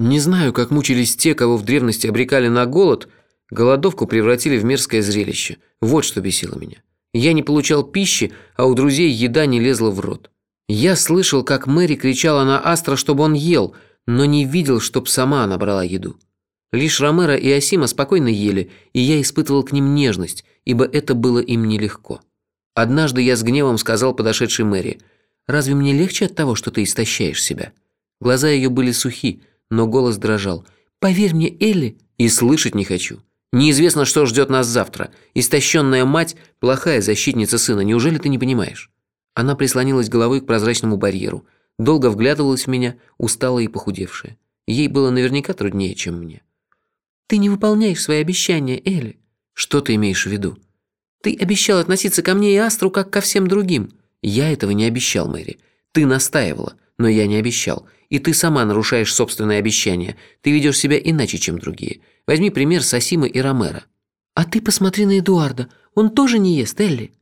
Не знаю, как мучились те, кого в древности обрекали на голод, голодовку превратили в мерзкое зрелище. Вот что бесило меня. Я не получал пищи, а у друзей еда не лезла в рот. Я слышал, как Мэри кричала на Астра, чтобы он ел, но не видел, чтоб сама она брала еду. Лишь Ромеро и Асима спокойно ели, и я испытывал к ним нежность, ибо это было им нелегко. Однажды я с гневом сказал подошедшей Мэри, «Разве мне легче от того, что ты истощаешь себя?» Глаза ее были сухи, но голос дрожал. «Поверь мне, Элли!» «И слышать не хочу. Неизвестно, что ждет нас завтра. Истощенная мать – плохая защитница сына, неужели ты не понимаешь?» Она прислонилась головой к прозрачному барьеру, долго вглядывалась в меня, усталая и похудевшая. Ей было наверняка труднее, чем мне. «Ты не выполняешь свои обещания, Элли». «Что ты имеешь в виду?» «Ты обещал относиться ко мне и Астру, как ко всем другим». «Я этого не обещал, Мэри. Ты настаивала, но я не обещал. И ты сама нарушаешь собственные обещания. Ты ведешь себя иначе, чем другие. Возьми пример Сосимы и Ромера». «А ты посмотри на Эдуарда. Он тоже не ест, Элли».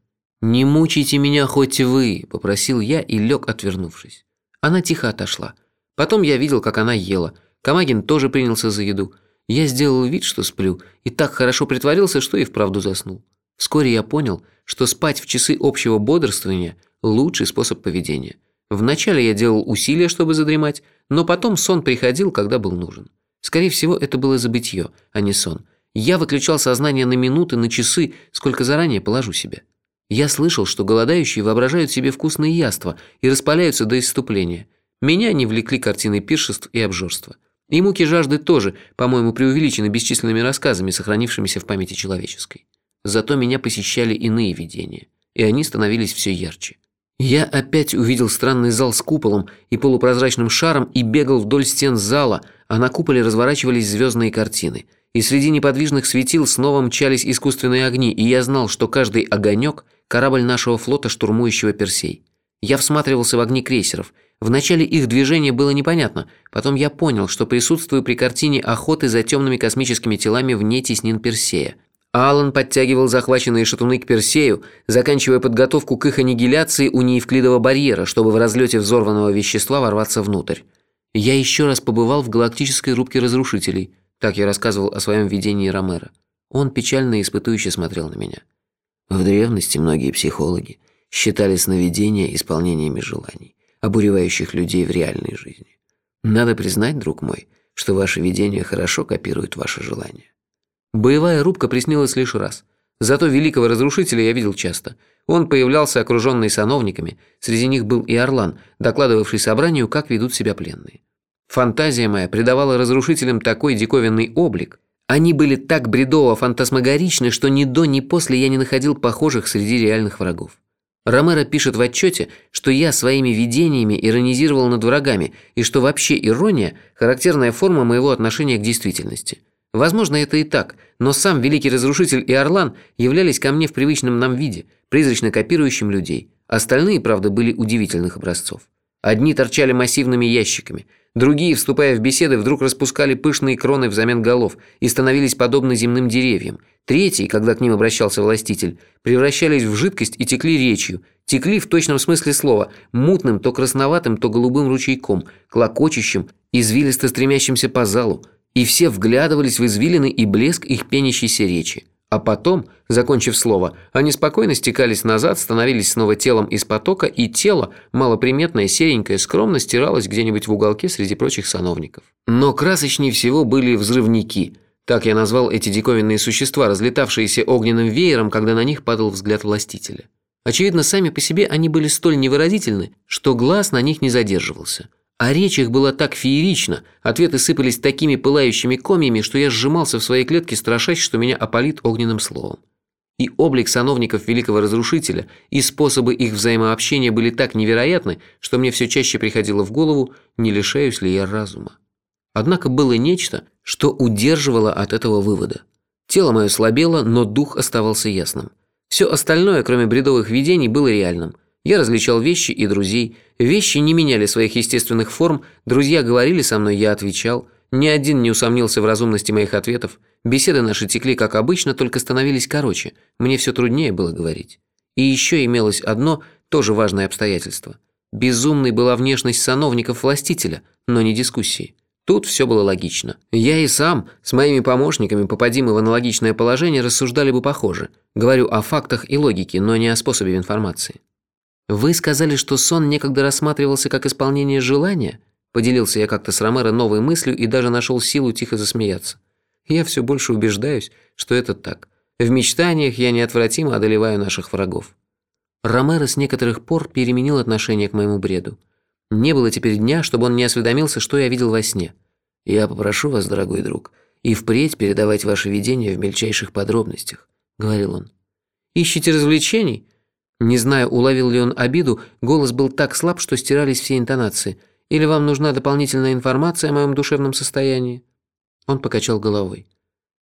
«Не мучайте меня хоть вы», – попросил я и лег, отвернувшись. Она тихо отошла. Потом я видел, как она ела. Камагин тоже принялся за еду. Я сделал вид, что сплю, и так хорошо притворился, что и вправду заснул. Вскоре я понял, что спать в часы общего бодрствования – лучший способ поведения. Вначале я делал усилия, чтобы задремать, но потом сон приходил, когда был нужен. Скорее всего, это было забытье, а не сон. Я выключал сознание на минуты, на часы, сколько заранее положу себе. Я слышал, что голодающие воображают себе вкусные яства и распаляются до исступления. Меня не влекли картины пиршеств и обжорства. И муки жажды тоже, по-моему, преувеличены бесчисленными рассказами, сохранившимися в памяти человеческой. Зато меня посещали иные видения, и они становились все ярче. Я опять увидел странный зал с куполом и полупрозрачным шаром и бегал вдоль стен зала, а на куполе разворачивались звездные картины. И среди неподвижных светил снова мчались искусственные огни, и я знал, что каждый огонек – корабль нашего флота, штурмующего Персей. Я всматривался в огни крейсеров. Вначале их движение было непонятно, потом я понял, что присутствую при картине охоты за темными космическими телами вне теснин Персея. Алан подтягивал захваченные шатуны к Персею, заканчивая подготовку к их аннигиляции у неевклидового барьера, чтобы в разлете взорванного вещества ворваться внутрь. Я еще раз побывал в галактической рубке разрушителей, так я рассказывал о своем видении Ромера. Он печально и испытующе смотрел на меня. В древности многие психологи считали сновидения исполнениями желаний, обуревающих людей в реальной жизни. Надо признать, друг мой, что ваши видения хорошо копируют ваши желания. Боевая рубка приснилась лишь раз. Зато великого разрушителя я видел часто. Он появлялся окруженный сановниками, среди них был и Орлан, докладывавший собранию, как ведут себя пленные. Фантазия моя придавала разрушителям такой диковинный облик, они были так бредово-фантасмагоричны, что ни до, ни после я не находил похожих среди реальных врагов. Ромеро пишет в отчете, что я своими видениями иронизировал над врагами, и что вообще ирония – характерная форма моего отношения к действительности. Возможно, это и так, но сам Великий Разрушитель и Орлан являлись ко мне в привычном нам виде, призрачно копирующим людей. Остальные, правда, были удивительных образцов. Одни торчали массивными ящиками, другие, вступая в беседы, вдруг распускали пышные кроны взамен голов и становились подобны земным деревьям. Третьи, когда к ним обращался властитель, превращались в жидкость и текли речью. Текли в точном смысле слова, мутным, то красноватым, то голубым ручейком, клокочущим, извилисто стремящимся по залу. И все вглядывались в извилины и блеск их пенящейся речи. А потом, закончив слово, они спокойно стекались назад, становились снова телом из потока, и тело, малоприметное, серенькое, скромно стиралось где-нибудь в уголке среди прочих сановников. Но красочнее всего были взрывники. Так я назвал эти диковинные существа, разлетавшиеся огненным веером, когда на них падал взгляд властителя. Очевидно, сами по себе они были столь невыразительны, что глаз на них не задерживался. А речь их была так феерична, ответы сыпались такими пылающими комьями, что я сжимался в своей клетке, страшась, что меня опалит огненным словом. И облик сановников Великого Разрушителя, и способы их взаимообщения были так невероятны, что мне все чаще приходило в голову, не лишаюсь ли я разума. Однако было нечто, что удерживало от этого вывода. Тело мое слабело, но дух оставался ясным. Все остальное, кроме бредовых видений, было реальным – я различал вещи и друзей. Вещи не меняли своих естественных форм, друзья говорили со мной, я отвечал. Ни один не усомнился в разумности моих ответов. Беседы наши текли как обычно, только становились короче. Мне все труднее было говорить. И еще имелось одно, тоже важное обстоятельство. Безумной была внешность сановников-властителя, но не дискуссии. Тут все было логично. Я и сам, с моими помощниками, попади мы в аналогичное положение, рассуждали бы похоже. Говорю о фактах и логике, но не о способе информации. «Вы сказали, что сон некогда рассматривался как исполнение желания?» Поделился я как-то с Ромеро новой мыслью и даже нашел силу тихо засмеяться. Я все больше убеждаюсь, что это так. В мечтаниях я неотвратимо одолеваю наших врагов. Ромеро с некоторых пор переменил отношение к моему бреду. Не было теперь дня, чтобы он не осведомился, что я видел во сне. «Я попрошу вас, дорогой друг, и впредь передавать ваши видения в мельчайших подробностях», — говорил он. «Ищите развлечений?» Не знаю, уловил ли он обиду, голос был так слаб, что стирались все интонации. Или вам нужна дополнительная информация о моем душевном состоянии?» Он покачал головой.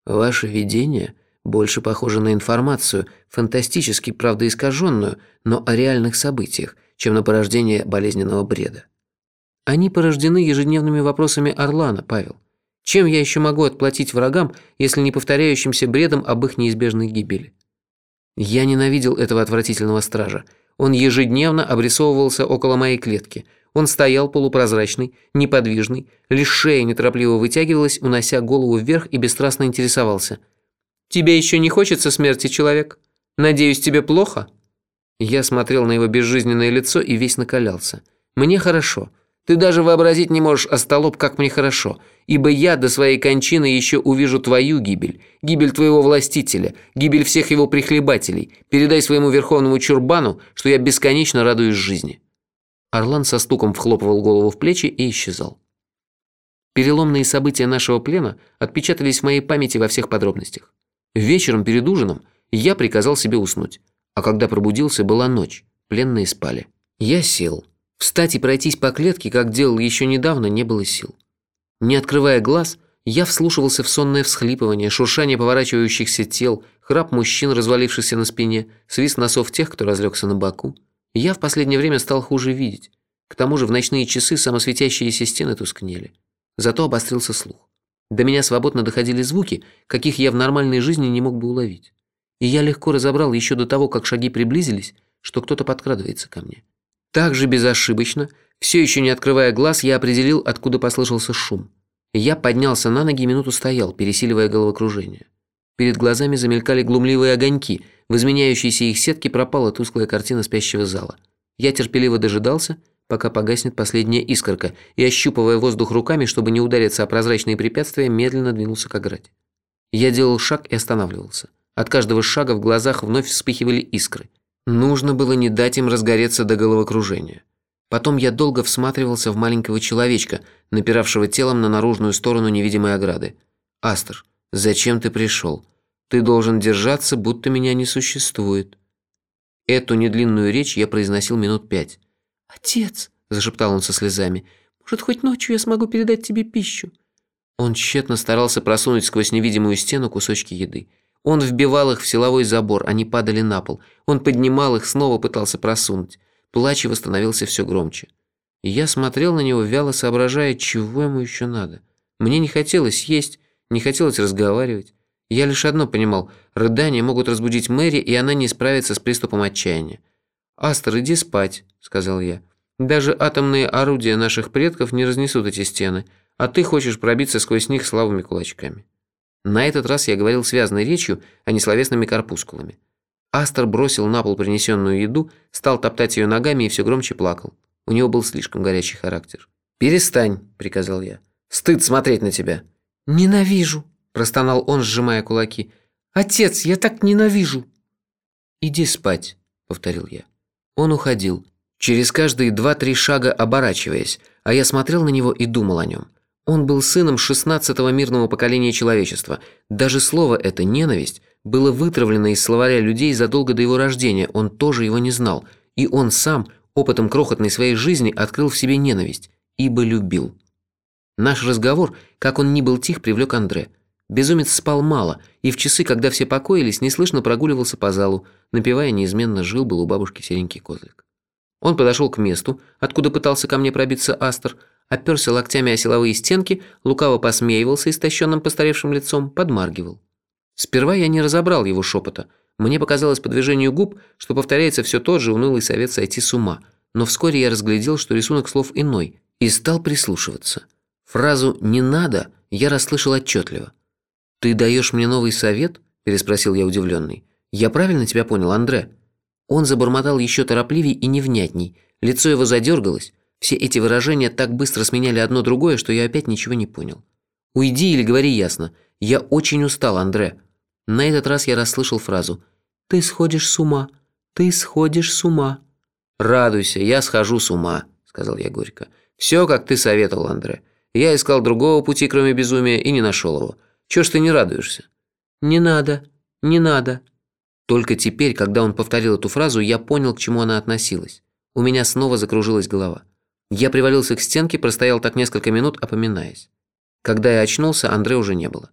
«Ваше видение больше похоже на информацию, фантастически, правда, искаженную, но о реальных событиях, чем на порождение болезненного бреда. Они порождены ежедневными вопросами Орлана, Павел. Чем я еще могу отплатить врагам, если не повторяющимся бредом об их неизбежной гибели? Я ненавидел этого отвратительного стража. Он ежедневно обрисовывался около моей клетки. Он стоял полупрозрачный, неподвижный, лишь шея неторопливо вытягивалась, унося голову вверх и бесстрастно интересовался. «Тебе еще не хочется смерти, человек? Надеюсь, тебе плохо?» Я смотрел на его безжизненное лицо и весь накалялся. «Мне хорошо. Ты даже вообразить не можешь, остолоп, как мне хорошо, ибо я до своей кончины еще увижу твою гибель, гибель твоего властителя, гибель всех его прихлебателей. Передай своему верховному чурбану, что я бесконечно радуюсь жизни». Орлан со стуком вхлопывал голову в плечи и исчезал. Переломные события нашего плена отпечатались в моей памяти во всех подробностях. Вечером перед ужином я приказал себе уснуть, а когда пробудился, была ночь, пленные спали. Я сел. Встать и пройтись по клетке, как делал еще недавно, не было сил. Не открывая глаз, я вслушивался в сонное всхлипывание, шуршание поворачивающихся тел, храп мужчин, развалившихся на спине, свист носов тех, кто разлегся на боку. Я в последнее время стал хуже видеть. К тому же в ночные часы самосветящиеся стены тускнели. Зато обострился слух. До меня свободно доходили звуки, каких я в нормальной жизни не мог бы уловить. И я легко разобрал еще до того, как шаги приблизились, что кто-то подкрадывается ко мне. Так же безошибочно, все еще не открывая глаз, я определил, откуда послышался шум. Я поднялся на ноги и минуту стоял, пересиливая головокружение. Перед глазами замелькали глумливые огоньки, в изменяющейся их сетке пропала тусклая картина спящего зала. Я терпеливо дожидался, пока погаснет последняя искорка, и, ощупывая воздух руками, чтобы не удариться о прозрачные препятствия, медленно двинулся к ограде. Я делал шаг и останавливался. От каждого шага в глазах вновь вспыхивали искры. Нужно было не дать им разгореться до головокружения. Потом я долго всматривался в маленького человечка, напиравшего телом на наружную сторону невидимой ограды. «Астер, зачем ты пришел? Ты должен держаться, будто меня не существует». Эту недлинную речь я произносил минут пять. «Отец», – зашептал он со слезами, – «может, хоть ночью я смогу передать тебе пищу?» Он тщетно старался просунуть сквозь невидимую стену кусочки еды. Он вбивал их в силовой забор, они падали на пол. Он поднимал их, снова пытался просунуть. Плач его становился все громче. Я смотрел на него, вяло соображая, чего ему еще надо. Мне не хотелось есть, не хотелось разговаривать. Я лишь одно понимал – рыдания могут разбудить Мэри, и она не справится с приступом отчаяния. «Астер, иди спать», – сказал я. «Даже атомные орудия наших предков не разнесут эти стены, а ты хочешь пробиться сквозь них слабыми кулачками». На этот раз я говорил связанной речью, а не словесными корпускулами. Астер бросил на пол принесенную еду, стал топтать ее ногами и все громче плакал. У него был слишком горячий характер. «Перестань», – приказал я. «Стыд смотреть на тебя». «Ненавижу», – простонал он, сжимая кулаки. «Отец, я так ненавижу». «Иди спать», – повторил я. Он уходил, через каждые два-три шага оборачиваясь, а я смотрел на него и думал о нем. Он был сыном шестнадцатого мирного поколения человечества. Даже слово это «ненависть» было вытравлено из словаря людей задолго до его рождения, он тоже его не знал. И он сам, опытом крохотной своей жизни, открыл в себе ненависть, ибо любил. Наш разговор, как он ни был тих, привлек Андре. Безумец спал мало, и в часы, когда все покоились, неслышно прогуливался по залу, напевая неизменно жил-был у бабушки серенький козлик. Он подошел к месту, откуда пытался ко мне пробиться Астер, оперся локтями о силовые стенки, лукаво посмеивался истощенным постаревшим лицом, подмаргивал. Сперва я не разобрал его шепота. Мне показалось по движению губ, что повторяется все тот же унылый совет сойти с ума. Но вскоре я разглядел, что рисунок слов иной, и стал прислушиваться. Фразу «не надо» я расслышал отчетливо. «Ты даешь мне новый совет?» – переспросил я удивленный. «Я правильно тебя понял, Андре?» Он забормотал еще торопливей и невнятней. Лицо его задергалось. Все эти выражения так быстро сменяли одно другое, что я опять ничего не понял. «Уйди или говори ясно. Я очень устал, Андре». На этот раз я расслышал фразу «Ты сходишь с ума. Ты сходишь с ума». «Радуйся, я схожу с ума», – сказал я горько. «Все, как ты советовал, Андре. Я искал другого пути, кроме безумия, и не нашел его. Чего ж ты не радуешься?» «Не надо, не надо». Только теперь, когда он повторил эту фразу, я понял, к чему она относилась. У меня снова закружилась голова. Я привалился к стенке, простоял так несколько минут, опоминаясь. Когда я очнулся, Андре уже не было.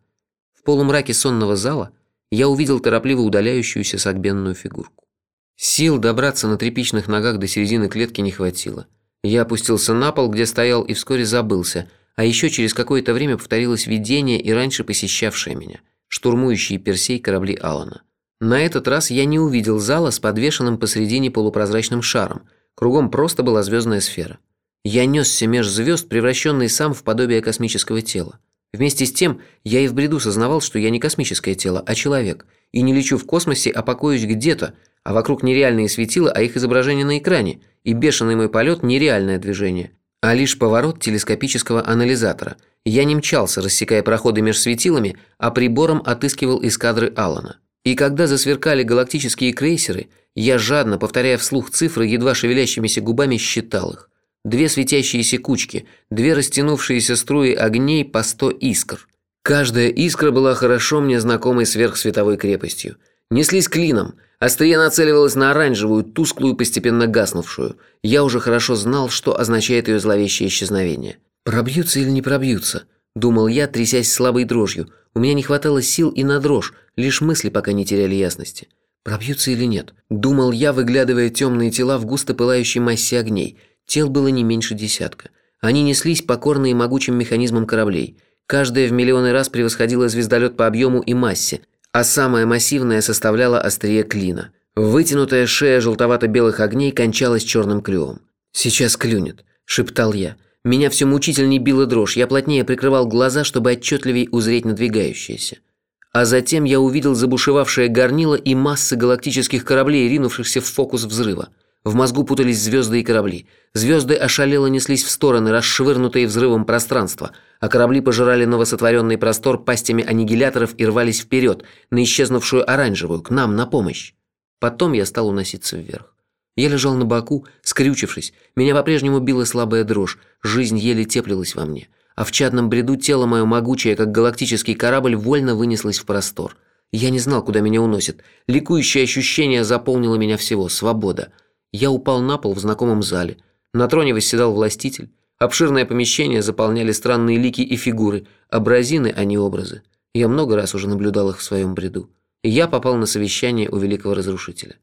В полумраке сонного зала я увидел торопливо удаляющуюся сагбенную фигурку. Сил добраться на тряпичных ногах до середины клетки не хватило. Я опустился на пол, где стоял, и вскоре забылся, а еще через какое-то время повторилось видение и раньше посещавшее меня, штурмующие Персей корабли Алана. На этот раз я не увидел зала с подвешенным посредине полупрозрачным шаром. Кругом просто была звездная сфера. Я несся меж звезд, превращенный сам в подобие космического тела. Вместе с тем, я и в бреду сознавал, что я не космическое тело, а человек, и не лечу в космосе, а покоюсь где-то, а вокруг нереальные светила, а их изображение на экране, и бешеный мой полет – нереальное движение, а лишь поворот телескопического анализатора. Я не мчался, рассекая проходы меж светилами, а прибором отыскивал эскадры Алана. И когда засверкали галактические крейсеры, я жадно, повторяя вслух цифры, едва шевелящимися губами считал их. Две светящиеся кучки, две растянувшиеся струи огней по сто искр. Каждая искра была хорошо мне знакомой сверхсветовой крепостью. Неслись клином, острие нацеливалось на оранжевую, тусклую, постепенно гаснувшую. Я уже хорошо знал, что означает ее зловещее исчезновение. «Пробьются или не пробьются?» – думал я, трясясь слабой дрожью. У меня не хватало сил и на дрожь, лишь мысли пока не теряли ясности. Пробьются или нет? Думал я, выглядывая темные тела в густо пылающей массе огней. Тел было не меньше десятка. Они неслись покорные могучим механизмам кораблей. Каждая в миллионы раз превосходила звездолет по объему и массе, а самая массивная составляла острие клина. Вытянутая шея желтовато-белых огней кончалась черным клювом. «Сейчас клюнет», – шептал я. Меня все мучительней била дрожь, я плотнее прикрывал глаза, чтобы отчетливее узреть надвигающееся. А затем я увидел забушевавшее горнило и массы галактических кораблей, ринувшихся в фокус взрыва. В мозгу путались звезды и корабли. Звезды ошалело неслись в стороны, расшвырнутые взрывом пространства, а корабли пожирали новосотворенный простор пастями аннигиляторов и рвались вперед, на исчезнувшую оранжевую, к нам, на помощь. Потом я стал уноситься вверх. Я лежал на боку, скрючившись. Меня по-прежнему била слабая дрожь, жизнь еле теплилась во мне а в чадном бреду тело мое могучее, как галактический корабль, вольно вынеслось в простор. Я не знал, куда меня уносит. Ликующее ощущение заполнило меня всего. Свобода. Я упал на пол в знакомом зале. На троне восседал властитель. Обширное помещение заполняли странные лики и фигуры. Образины, а не образы. Я много раз уже наблюдал их в своем бреду. И я попал на совещание у великого разрушителя.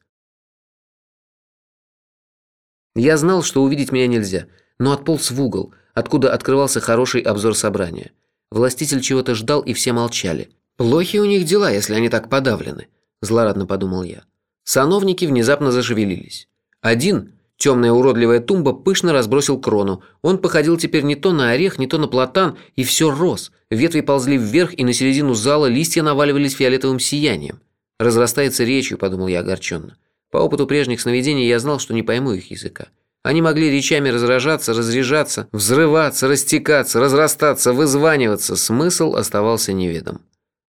Я знал, что увидеть меня нельзя, но отполз в угол – откуда открывался хороший обзор собрания. Властитель чего-то ждал, и все молчали. «Плохи у них дела, если они так подавлены», – злорадно подумал я. Сановники внезапно зашевелились. Один, темная уродливая тумба, пышно разбросил крону. Он походил теперь не то на орех, не то на платан, и все рос. Ветви ползли вверх, и на середину зала листья наваливались фиолетовым сиянием. «Разрастается речью», – подумал я огорченно. По опыту прежних сновидений я знал, что не пойму их языка. Они могли речами разражаться, разряжаться, взрываться, растекаться, разрастаться, вызваниваться. Смысл оставался неведом.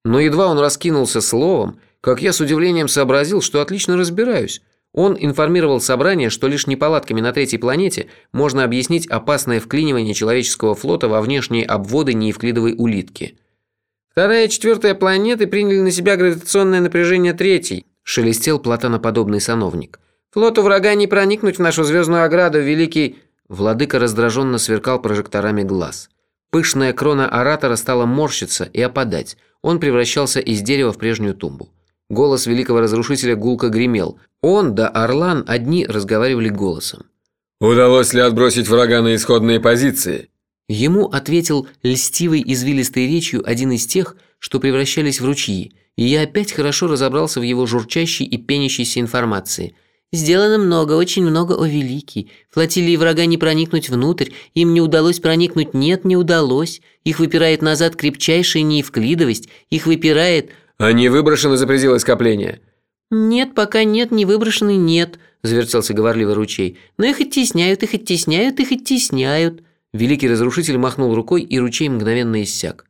Но едва он раскинулся словом, как я с удивлением сообразил, что отлично разбираюсь. Он информировал собрание, что лишь неполадками на третьей планете можно объяснить опасное вклинивание человеческого флота во внешние обводы неевклидовой улитки. «Вторая и четвертая планеты приняли на себя гравитационное напряжение третьей», шелестел платоноподобный сановник. Флоту врага не проникнуть в нашу звездную ограду, великий...» Владыка раздраженно сверкал прожекторами глаз. Пышная крона оратора стала морщиться и опадать. Он превращался из дерева в прежнюю тумбу. Голос великого разрушителя гулко гремел. Он да Орлан одни разговаривали голосом. «Удалось ли отбросить врага на исходные позиции?» Ему ответил льстивой извилистой речью один из тех, что превращались в ручьи, и я опять хорошо разобрался в его журчащей и пенящейся информации – Сделано много, очень много, о великий. Флотилии врага не проникнуть внутрь, им не удалось проникнуть, нет, не удалось. Их выпирает назад крепчайшая неевклидовость, их выпирает... Они выброшены за пределы скопления. Нет, пока нет, не выброшены, нет, завертелся говорливый ручей. Но их оттесняют, их оттесняют, их оттесняют. Великий разрушитель махнул рукой, и ручей мгновенно иссяк.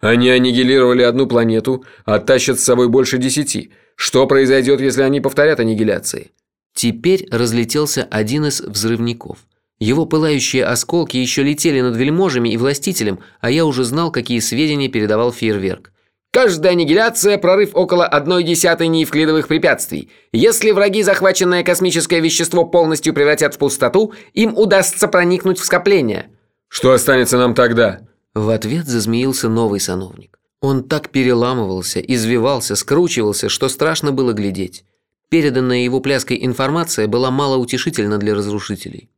Они аннигилировали одну планету, а тащат с собой больше десяти. Что произойдет, если они повторят аннигиляции? Теперь разлетелся один из взрывников. Его пылающие осколки еще летели над вельможами и властителем, а я уже знал, какие сведения передавал фейерверк. Каждая аннигиляция – прорыв около одной десятой неевклидовых препятствий. Если враги захваченное космическое вещество полностью превратят в пустоту, им удастся проникнуть в скопление. Что останется нам тогда? В ответ зазмеился новый сановник. Он так переламывался, извивался, скручивался, что страшно было глядеть. Переданная его пляской информация была малоутешительна для разрушителей.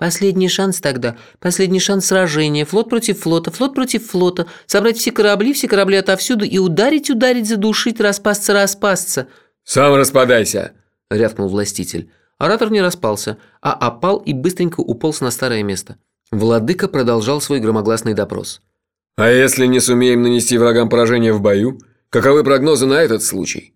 Последний шанс тогда, последний шанс сражения, флот против флота, флот против флота, собрать все корабли, все корабли отовсюду и ударить, ударить, задушить, распасться, распасться. «Сам распадайся!» – рявкнул властитель. Оратор не распался, а опал и быстренько уполз на старое место. Владыка продолжал свой громогласный допрос. «А если не сумеем нанести врагам поражение в бою? Каковы прогнозы на этот случай?»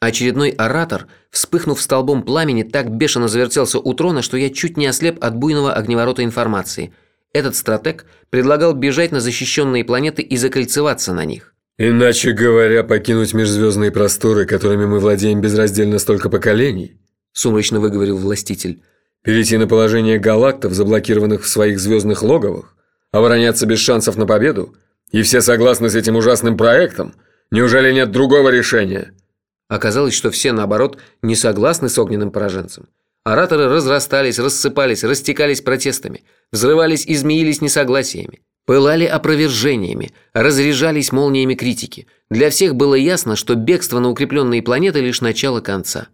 Очередной оратор, вспыхнув столбом пламени, так бешено завертелся у трона, что я чуть не ослеп от буйного огневорота информации. Этот стратег предлагал бежать на защищенные планеты и закольцеваться на них. «Иначе говоря, покинуть межзвездные просторы, которыми мы владеем безраздельно столько поколений», – сумрачно выговорил властитель. «Перейти на положение галактов, заблокированных в своих звездных логовах, обороняться без шансов на победу? И все согласны с этим ужасным проектом? Неужели нет другого решения?» Оказалось, что все, наоборот, не согласны с огненным пораженцем. Ораторы разрастались, рассыпались, растекались протестами, взрывались и змеились несогласиями, пылали опровержениями, разряжались молниями критики. Для всех было ясно, что бегство на укрепленные планеты – лишь начало конца.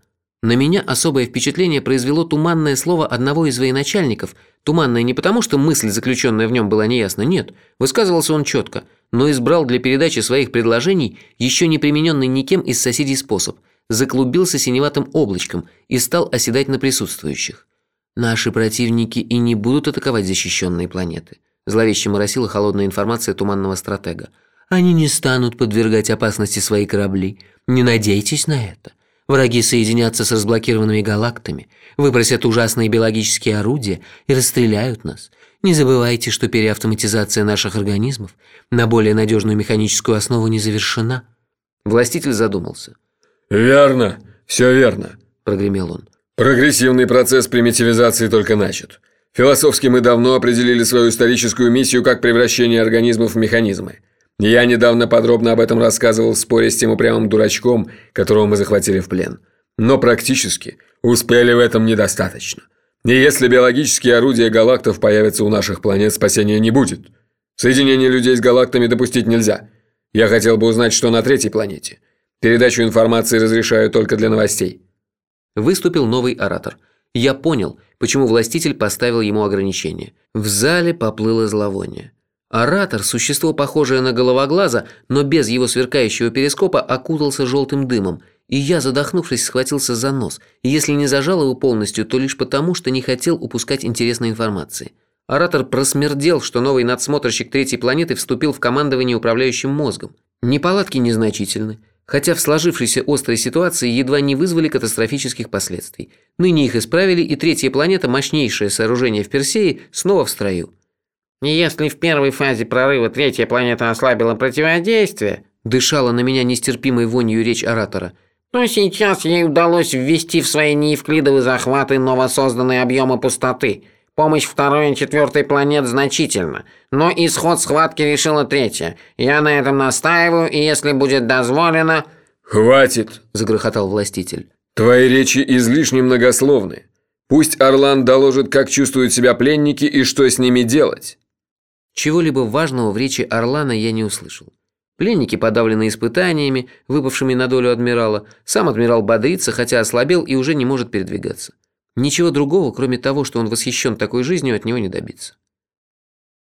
На меня особое впечатление произвело туманное слово одного из военачальников. Туманное не потому, что мысль, заключенная в нем, была неясна, нет. Высказывался он четко – но избрал для передачи своих предложений еще не примененный никем из соседей способ, заклубился синеватым облачком и стал оседать на присутствующих. Наши противники и не будут атаковать защищенные планеты. Зловеще моросила холодная информация туманного стратега. Они не станут подвергать опасности свои корабли. Не надейтесь на это. Враги соединятся с разблокированными галактами, выбросят ужасные биологические орудия и расстреляют нас. Не забывайте, что переавтоматизация наших организмов на более надежную механическую основу не завершена. Властитель задумался. «Верно, все верно», – прогремел он. «Прогрессивный процесс примитивизации только начат. Философски мы давно определили свою историческую миссию как превращение организмов в механизмы. Я недавно подробно об этом рассказывал в споре с тем упрямым дурачком, которого мы захватили в плен. Но практически успели в этом недостаточно. И если биологические орудия галактов появятся у наших планет, спасения не будет. Соединение людей с галактами допустить нельзя. Я хотел бы узнать, что на третьей планете. Передачу информации разрешаю только для новостей. Выступил новый оратор. Я понял, почему властитель поставил ему ограничение. В зале поплыло зловоние. Оратор, существо похожее на головоглаза, но без его сверкающего перископа, окутался желтым дымом, и я, задохнувшись, схватился за нос, если не зажал его полностью, то лишь потому, что не хотел упускать интересной информации. Оратор просмердел, что новый надсмотрщик третьей планеты вступил в командование управляющим мозгом. Неполадки незначительны, хотя в сложившейся острой ситуации едва не вызвали катастрофических последствий. Ныне их исправили, и третья планета, мощнейшее сооружение в Персее, снова в строю. Если в первой фазе прорыва третья планета ослабила противодействие, дышала на меня нестерпимой вонью речь оратора, то сейчас ей удалось ввести в свои неевклидовые захваты новосозданные объемы пустоты. Помощь второй и четвертой планет значительна, но исход схватки решила третья. Я на этом настаиваю, и если будет дозволено... «Хватит!» – загрохотал властитель. «Твои речи излишне многословны. Пусть Орлан доложит, как чувствуют себя пленники и что с ними делать». Чего-либо важного в речи Орлана я не услышал. Пленники подавлены испытаниями, выпавшими на долю адмирала. Сам адмирал бодрится, хотя ослабел и уже не может передвигаться. Ничего другого, кроме того, что он восхищен такой жизнью, от него не добиться.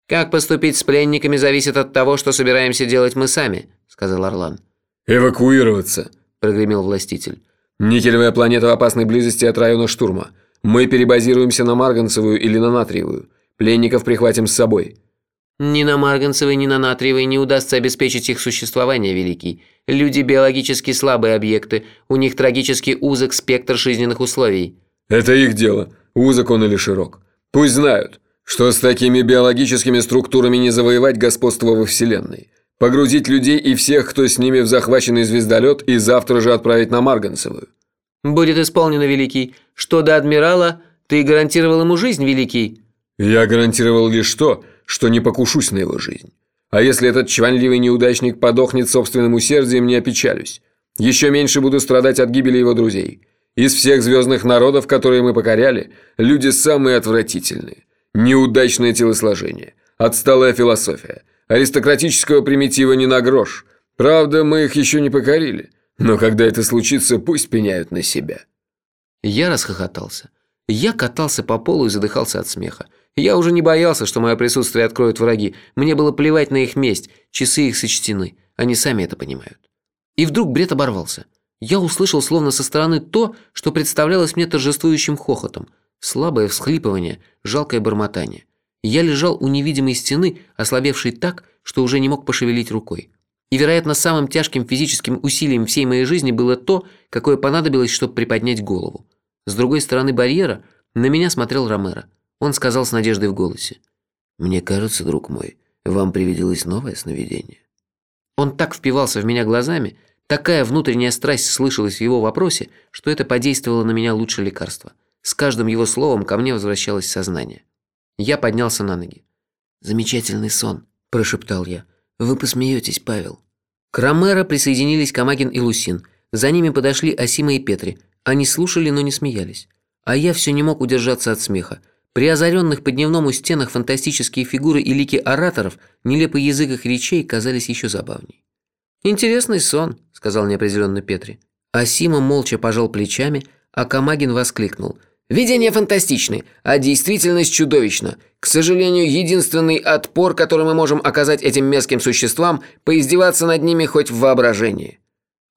«Как поступить с пленниками, зависит от того, что собираемся делать мы сами», – сказал Орлан. «Эвакуироваться», – прогремел властитель. Никелевая планета в опасной близости от района штурма. Мы перебазируемся на Марганцевую или на Натриевую. Пленников прихватим с собой». Ни на Марганцевой, ни на Натриевой не удастся обеспечить их существование, Великий. Люди биологически слабые объекты, у них трагически узок спектр жизненных условий. Это их дело, узок он или широк. Пусть знают, что с такими биологическими структурами не завоевать господство во Вселенной. Погрузить людей и всех, кто с ними в захваченный звездолет, и завтра же отправить на Марганцевую. Будет исполнено, Великий. Что до адмирала, ты гарантировал ему жизнь, Великий. Я гарантировал лишь то, что не покушусь на его жизнь. А если этот чванливый неудачник подохнет собственным усердием, не опечалюсь. Еще меньше буду страдать от гибели его друзей. Из всех звездных народов, которые мы покоряли, люди самые отвратительные. Неудачное телосложение, отсталая философия, аристократического примитива не на грош. Правда, мы их еще не покорили. Но когда это случится, пусть пеняют на себя. Я расхохотался. Я катался по полу и задыхался от смеха. Я уже не боялся, что мое присутствие откроют враги. Мне было плевать на их месть, часы их сочтены. Они сами это понимают. И вдруг бред оборвался. Я услышал словно со стороны то, что представлялось мне торжествующим хохотом. Слабое всхлипывание, жалкое бормотание. Я лежал у невидимой стены, ослабевший так, что уже не мог пошевелить рукой. И, вероятно, самым тяжким физическим усилием всей моей жизни было то, какое понадобилось, чтобы приподнять голову. С другой стороны барьера на меня смотрел Ромеро. Он сказал с надеждой в голосе. «Мне кажется, друг мой, вам привиделось новое сновидение». Он так впивался в меня глазами, такая внутренняя страсть слышалась в его вопросе, что это подействовало на меня лучше лекарства. С каждым его словом ко мне возвращалось сознание. Я поднялся на ноги. «Замечательный сон», – прошептал я. «Вы посмеетесь, Павел». К Ромеро присоединились Камагин и Лусин. За ними подошли Асима и Петри. Они слушали, но не смеялись. А я все не мог удержаться от смеха. При озаренных по дневному стенах фантастические фигуры и лики ораторов, нелепый язык их речей казались еще забавней. «Интересный сон», – сказал неопределенно Петри. Асима молча пожал плечами, а Камагин воскликнул. «Видение фантастичны, а действительность чудовищна. К сожалению, единственный отпор, который мы можем оказать этим мерзким существам, поиздеваться над ними хоть в воображении».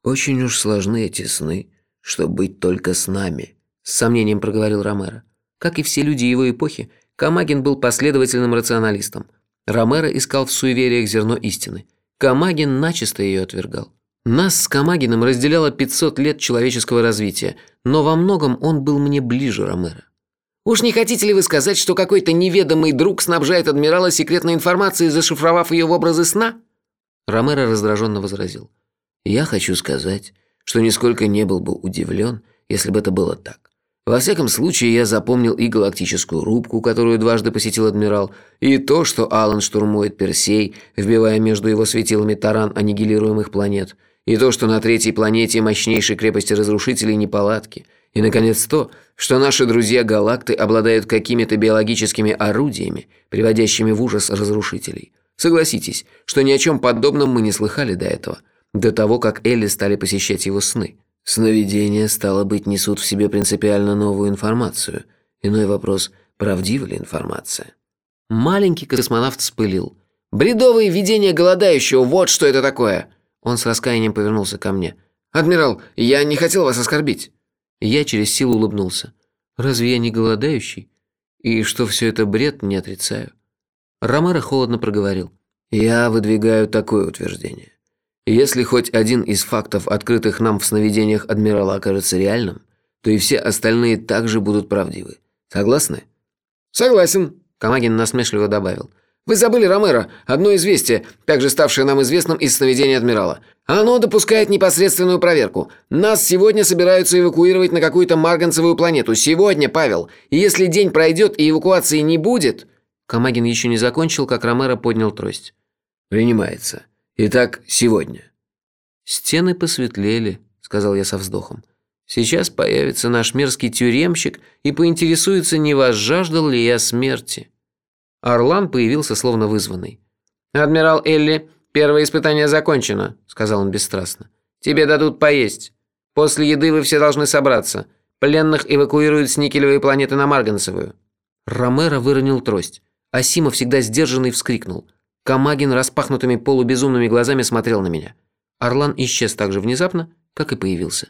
«Очень уж сложны эти сны, чтобы быть только с нами», – с сомнением проговорил Ромеро. Как и все люди его эпохи, Камагин был последовательным рационалистом. Ромеро искал в суевериях зерно истины. Камагин начисто ее отвергал. Нас с Камагиным разделяло 500 лет человеческого развития, но во многом он был мне ближе Ромеро. «Уж не хотите ли вы сказать, что какой-то неведомый друг снабжает адмирала секретной информацией, зашифровав ее в образы сна?» Ромеро раздраженно возразил. «Я хочу сказать, что нисколько не был бы удивлен, если бы это было так. Во всяком случае, я запомнил и галактическую рубку, которую дважды посетил адмирал, и то, что Алан штурмует Персей, вбивая между его светилами таран аннигилируемых планет, и то, что на третьей планете мощнейшей крепости разрушителей неполадки, и, наконец, то, что наши друзья-галакты обладают какими-то биологическими орудиями, приводящими в ужас разрушителей. Согласитесь, что ни о чем подобном мы не слыхали до этого, до того, как Элли стали посещать его сны. Сновидения, стало быть, несут в себе принципиально новую информацию. Иной вопрос, правдива ли информация? Маленький космонавт вспылил. «Бредовые видения голодающего, вот что это такое!» Он с раскаянием повернулся ко мне. «Адмирал, я не хотел вас оскорбить». Я через силу улыбнулся. «Разве я не голодающий? И что все это бред, не отрицаю». Ромеро холодно проговорил. «Я выдвигаю такое утверждение. Если хоть один из фактов, открытых нам в сновидениях адмирала, окажется реальным, то и все остальные также будут правдивы. Согласны? Согласен, Камагин насмешливо добавил. Вы забыли, Ромеро, одно известие, также ставшее нам известным из сновидения адмирала. Оно допускает непосредственную проверку. Нас сегодня собираются эвакуировать на какую-то марганцевую планету. Сегодня, Павел. И если день пройдет и эвакуации не будет... Камагин еще не закончил, как Ромеро поднял трость. «Принимается. Итак, сегодня». «Стены посветлели», – сказал я со вздохом. «Сейчас появится наш мерзкий тюремщик и поинтересуется, не возжаждал ли я смерти». Орлан появился словно вызванный. «Адмирал Элли, первое испытание закончено», – сказал он бесстрастно. «Тебе дадут поесть. После еды вы все должны собраться. Пленных эвакуируют с никелевой планеты на Марганцевую». Ромеро выронил трость. Асима, всегда сдержанный, вскрикнул – Камагин распахнутыми полубезумными глазами смотрел на меня. Орлан исчез так же внезапно, как и появился.